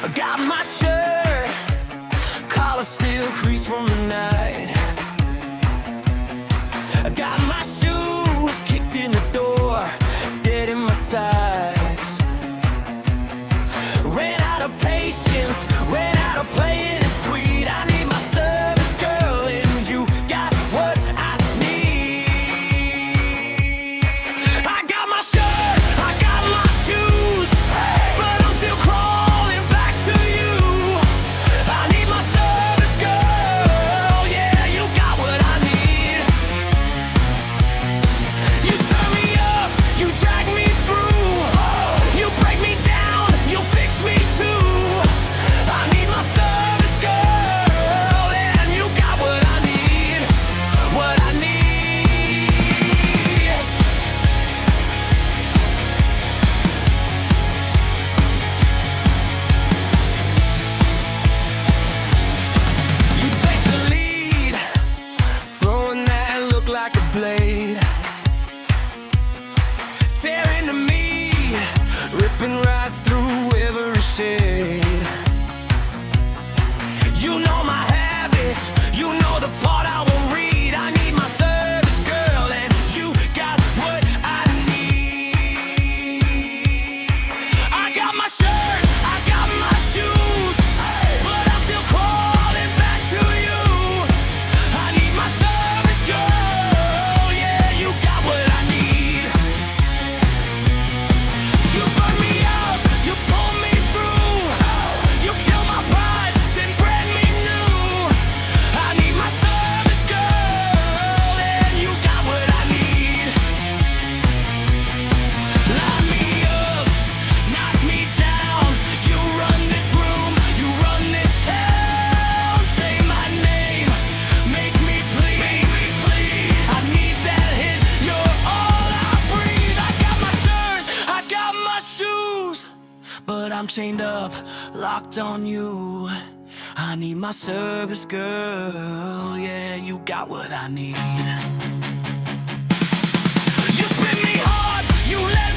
I got my shirt, collar still creased from the night. I got my shoes kicked in the door, dead in my side. blade tearing to me, ripping right through every shade. I'm chained up, locked on you. I need my service girl, yeah, you got what I need. You spin me hard, you let